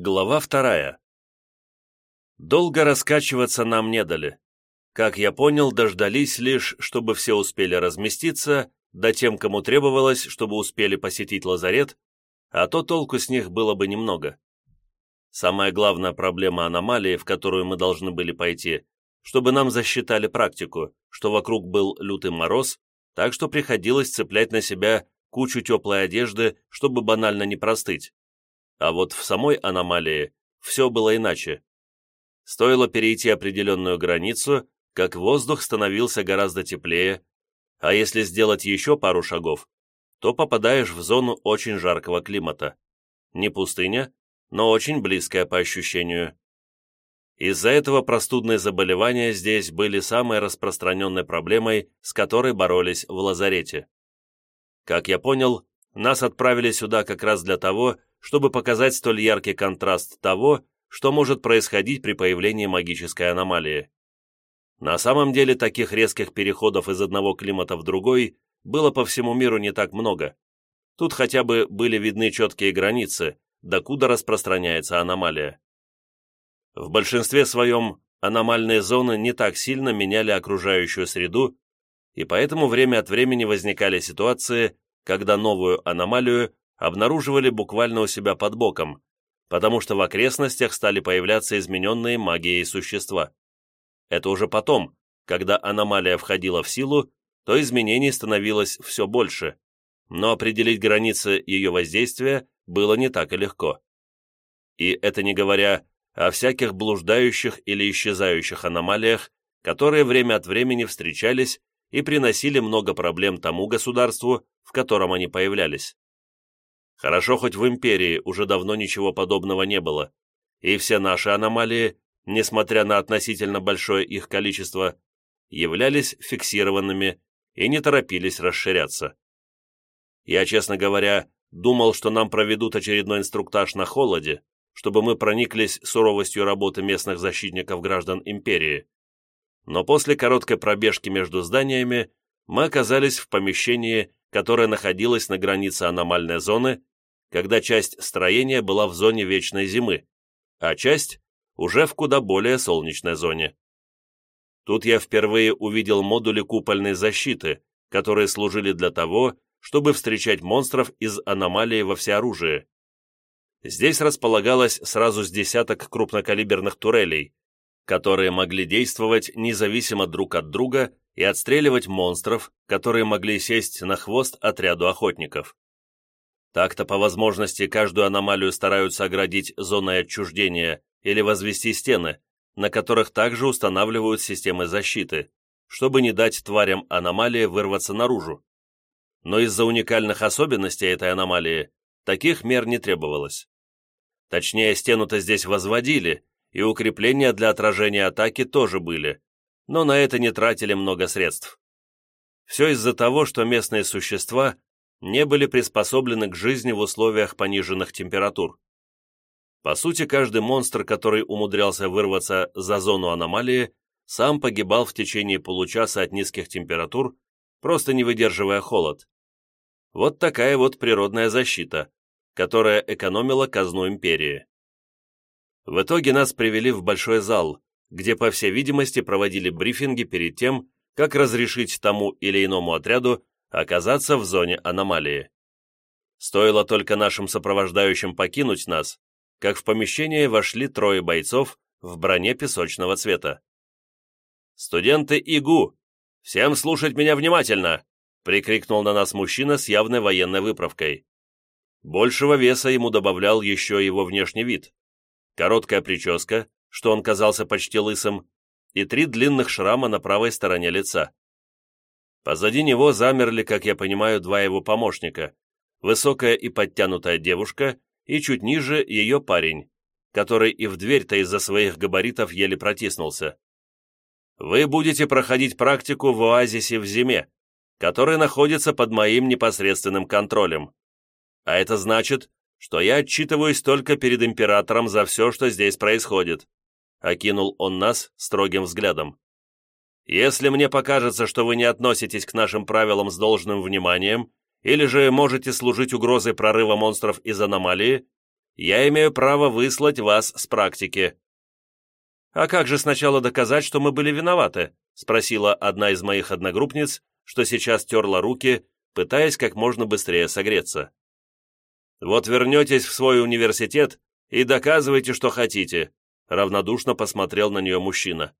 Глава вторая. Долго раскачиваться нам не дали. Как я понял, дождались лишь, чтобы все успели разместиться, да тем, кому требовалось, чтобы успели посетить лазарет, а то толку с них было бы немного. Самая главная проблема аномалии, в которую мы должны были пойти, чтобы нам засчитали практику, что вокруг был лютый мороз, так что приходилось цеплять на себя кучу теплой одежды, чтобы банально не простыть. А вот в самой аномалии все было иначе. Стоило перейти определенную границу, как воздух становился гораздо теплее, а если сделать еще пару шагов, то попадаешь в зону очень жаркого климата. Не пустыня, но очень близкая по ощущению. Из-за этого простудные заболевания здесь были самой распространенной проблемой, с которой боролись в лазарете. Как я понял, нас отправили сюда как раз для того, чтобы показать столь яркий контраст того, что может происходить при появлении магической аномалии. На самом деле таких резких переходов из одного климата в другой было по всему миру не так много. Тут хотя бы были видны четкие границы, докуда распространяется аномалия. В большинстве своем аномальные зоны не так сильно меняли окружающую среду, и поэтому время от времени возникали ситуации, когда новую аномалию обнаруживали буквально у себя под боком, потому что в окрестностях стали появляться измененные магией существа. Это уже потом, когда аномалия входила в силу, то изменений становилось все больше, но определить границы ее воздействия было не так и легко. И это не говоря о всяких блуждающих или исчезающих аномалиях, которые время от времени встречались и приносили много проблем тому государству, в котором они появлялись. Хорошо, хоть в Империи уже давно ничего подобного не было, и все наши аномалии, несмотря на относительно большое их количество, являлись фиксированными и не торопились расширяться. Я, честно говоря, думал, что нам проведут очередной инструктаж на холоде, чтобы мы прониклись суровостью работы местных защитников граждан Империи. Но после короткой пробежки между зданиями мы оказались в помещении, которое находилось на границе аномальной зоны когда часть строения была в зоне вечной зимы, а часть уже в куда более солнечной зоне. Тут я впервые увидел модули купольной защиты, которые служили для того, чтобы встречать монстров из аномалии во всеоружии. Здесь располагалось сразу с десяток крупнокалиберных турелей, которые могли действовать независимо друг от друга и отстреливать монстров, которые могли сесть на хвост отряду охотников. Так-то по возможности каждую аномалию стараются оградить зоной отчуждения или возвести стены, на которых также устанавливают системы защиты, чтобы не дать тварям аномалии вырваться наружу. Но из-за уникальных особенностей этой аномалии таких мер не требовалось. Точнее, стену-то здесь возводили, и укрепления для отражения атаки тоже были, но на это не тратили много средств. Все из-за того, что местные существа не были приспособлены к жизни в условиях пониженных температур. По сути, каждый монстр, который умудрялся вырваться за зону аномалии, сам погибал в течение получаса от низких температур, просто не выдерживая холод. Вот такая вот природная защита, которая экономила казну империи. В итоге нас привели в большой зал, где, по всей видимости, проводили брифинги перед тем, как разрешить тому или иному отряду оказаться в зоне аномалии. Стоило только нашим сопровождающим покинуть нас, как в помещение вошли трое бойцов в броне песочного цвета. «Студенты ИГУ! Всем слушать меня внимательно!» прикрикнул на нас мужчина с явной военной выправкой. Большего веса ему добавлял еще его внешний вид. Короткая прическа, что он казался почти лысым, и три длинных шрама на правой стороне лица. Позади него замерли, как я понимаю, два его помощника, высокая и подтянутая девушка и чуть ниже ее парень, который и в дверь-то из-за своих габаритов еле протиснулся. Вы будете проходить практику в оазисе в зиме, который находится под моим непосредственным контролем. А это значит, что я отчитываюсь только перед императором за все, что здесь происходит», — окинул он нас строгим взглядом. Если мне покажется, что вы не относитесь к нашим правилам с должным вниманием, или же можете служить угрозой прорыва монстров из аномалии, я имею право выслать вас с практики». «А как же сначала доказать, что мы были виноваты?» спросила одна из моих одногруппниц, что сейчас терла руки, пытаясь как можно быстрее согреться. «Вот вернетесь в свой университет и доказывайте, что хотите», равнодушно посмотрел на нее мужчина.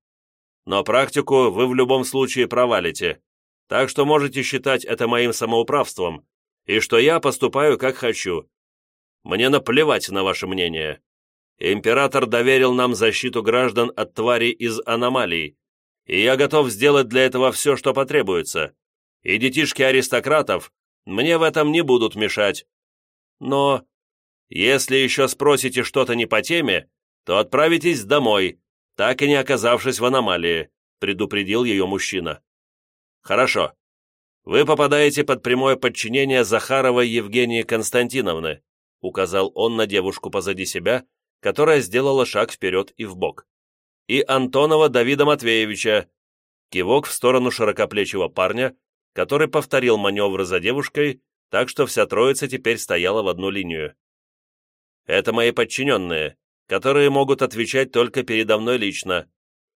«Но практику вы в любом случае провалите, так что можете считать это моим самоуправством, и что я поступаю как хочу. Мне наплевать на ваше мнение. Император доверил нам защиту граждан от тварей из аномалий, и я готов сделать для этого все, что потребуется. И детишки аристократов мне в этом не будут мешать. Но если еще спросите что-то не по теме, то отправитесь домой, так и не оказавшись в аномалии», предупредил ее мужчина. «Хорошо. Вы попадаете под прямое подчинение Захаровой Евгении Константиновны», указал он на девушку позади себя, которая сделала шаг вперед и вбок и Антонова Давида Матвеевича. Кивок в сторону широкоплечего парня, который повторил маневры за девушкой, так что вся троица теперь стояла в одну линию. Это мои подчиненные, которые могут отвечать только передо мной лично,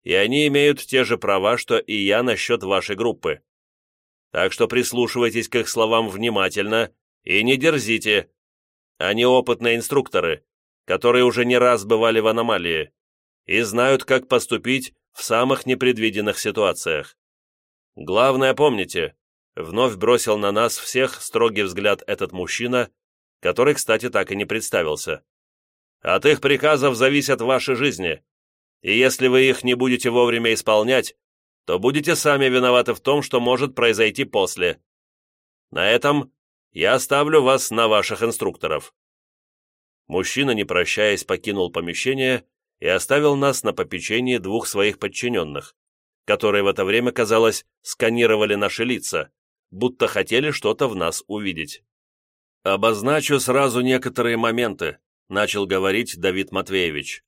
и они имеют те же права, что и я насчет вашей группы. Так что прислушивайтесь к их словам внимательно и не дерзите. Они опытные инструкторы, которые уже не раз бывали в аномалии и знают, как поступить в самых непредвиденных ситуациях. Главное помните, вновь бросил на нас всех строгий взгляд этот мужчина, который, кстати, так и не представился. От их приказов зависят ваши жизни, и если вы их не будете вовремя исполнять, то будете сами виноваты в том, что может произойти после. На этом я оставлю вас на ваших инструкторов». Мужчина, не прощаясь, покинул помещение и оставил нас на попечении двух своих подчиненных, которые в это время, казалось, сканировали наши лица, будто хотели что-то в нас увидеть. «Обозначу сразу некоторые моменты», — начал говорить Давид Матвеевич.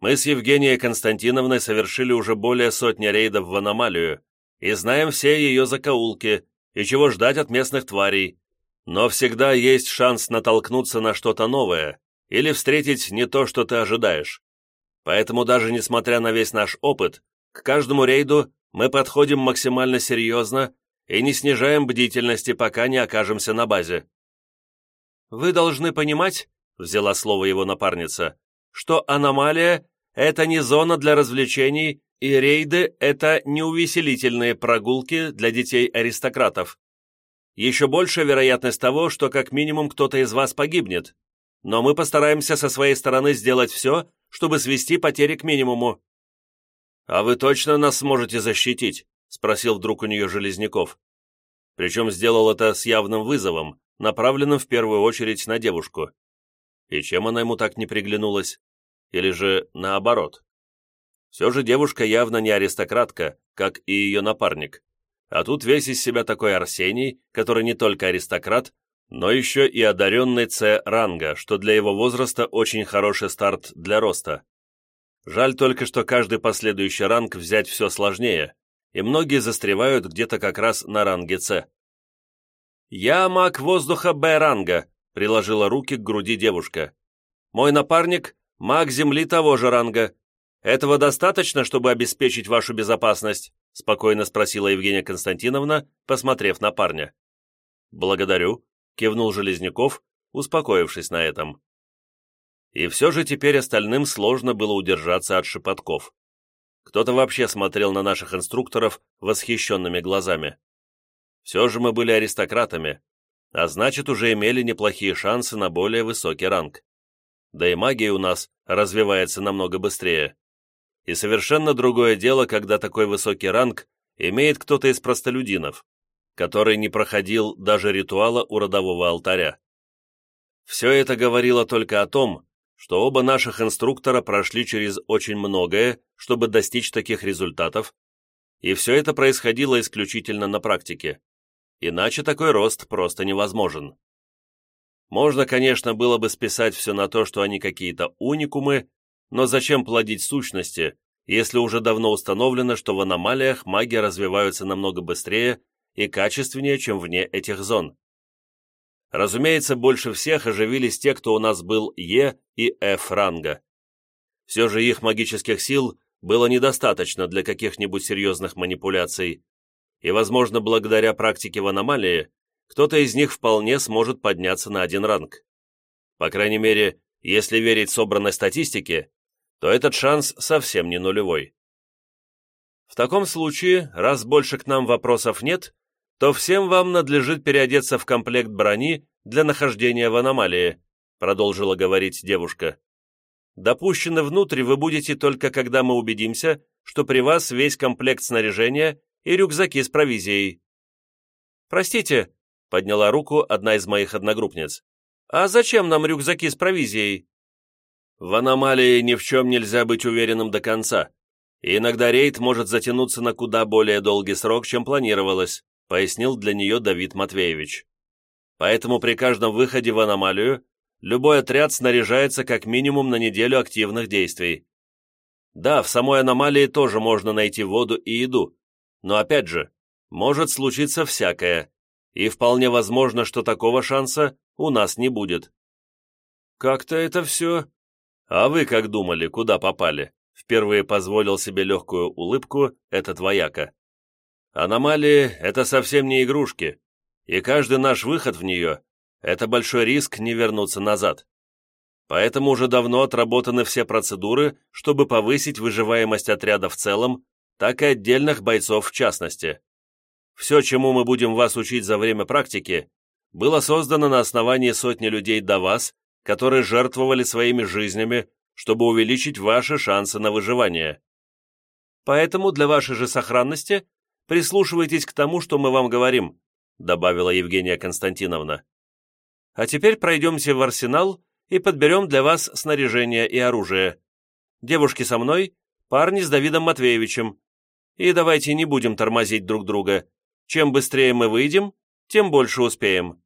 «Мы с Евгенией Константиновной совершили уже более сотни рейдов в аномалию и знаем все ее закоулки и чего ждать от местных тварей, но всегда есть шанс натолкнуться на что-то новое или встретить не то, что ты ожидаешь. Поэтому даже несмотря на весь наш опыт, к каждому рейду мы подходим максимально серьезно и не снижаем бдительности, пока не окажемся на базе. «Вы должны понимать», — взяла слово его напарница, «что аномалия — это не зона для развлечений, и рейды — это не увеселительные прогулки для детей-аристократов. Еще большая вероятность того, что как минимум кто-то из вас погибнет, но мы постараемся со своей стороны сделать все, чтобы свести потери к минимуму». «А вы точно нас сможете защитить?» — спросил вдруг у нее Железняков. Причем сделал это с явным вызовом, направленным в первую очередь на девушку. И чем она ему так не приглянулась? Или же наоборот? Все же девушка явно не аристократка, как и ее напарник. А тут весь из себя такой Арсений, который не только аристократ, но еще и одаренный С-ранга, что для его возраста очень хороший старт для роста. Жаль только, что каждый последующий ранг взять все сложнее, и многие застревают где-то как раз на ранге С. «Я маг воздуха Б-ранга», — приложила руки к груди девушка. «Мой напарник — маг земли того же ранга. Этого достаточно, чтобы обеспечить вашу безопасность?» — спокойно спросила Евгения Константиновна, посмотрев на парня. «Благодарю», кивнул Железняков, успокоившись на этом. И все же теперь остальным сложно было удержаться от шепотков. Кто-то вообще смотрел на наших инструкторов восхищенными глазами. Все же мы были аристократами, а значит, уже имели неплохие шансы на более высокий ранг. Да и магия у нас развивается намного быстрее. И совершенно другое дело, когда такой высокий ранг имеет кто-то из простолюдинов который не проходил даже ритуала у родового алтаря. Все это говорило только о том, что оба наших инструктора прошли через очень многое, чтобы достичь таких результатов, и все это происходило исключительно на практике. Иначе такой рост просто невозможен. Можно, конечно, было бы списать все на то, что они какие-то уникумы, но зачем плодить сущности, если уже давно установлено, что в аномалиях маги развиваются намного быстрее и качественнее, чем вне этих зон. Разумеется, больше всех оживились те, кто у нас был Е и Ф ранга. Все же их магических сил было недостаточно для каких-нибудь серьезных манипуляций, и, возможно, благодаря практике в аномалии, кто-то из них вполне сможет подняться на один ранг. По крайней мере, если верить собранной статистике, то этот шанс совсем не нулевой. В таком случае, раз больше к нам вопросов нет, то всем вам надлежит переодеться в комплект брони для нахождения в аномалии, продолжила говорить девушка. Допущены внутрь вы будете только когда мы убедимся, что при вас весь комплект снаряжения и рюкзаки с провизией. «Простите», — подняла руку одна из моих одногруппниц, «а зачем нам рюкзаки с провизией?» В аномалии ни в чем нельзя быть уверенным до конца, и иногда рейд может затянуться на куда более долгий срок, чем планировалось, пояснил для нее Давид Матвеевич. Поэтому при каждом выходе в аномалию любой отряд снаряжается как минимум на неделю активных действий. Да, в самой аномалии тоже можно найти воду и еду, но опять же, может случиться всякое, и вполне возможно, что такого шанса у нас не будет. Как-то это все... А вы как думали, куда попали? Впервые позволил себе легкую улыбку этот вояка. Аномалии — это совсем не игрушки, и каждый наш выход в нее — это большой риск не вернуться назад. Поэтому уже давно отработаны все процедуры, чтобы повысить выживаемость отряда в целом, так и отдельных бойцов в частности. Все, чему мы будем вас учить за время практики, было создано на основании сотни людей до вас, которые жертвовали своими жизнями чтобы увеличить ваши шансы на выживание. Поэтому для вашей же сохранности прислушивайтесь к тому, что мы вам говорим», добавила Евгения Константиновна. «А теперь пройдемте в арсенал и подберем для вас снаряжение и оружие. Девушки со мной, парни с Давидом Матвеевичем. И давайте не будем тормозить друг друга. Чем быстрее мы выйдем, тем больше успеем».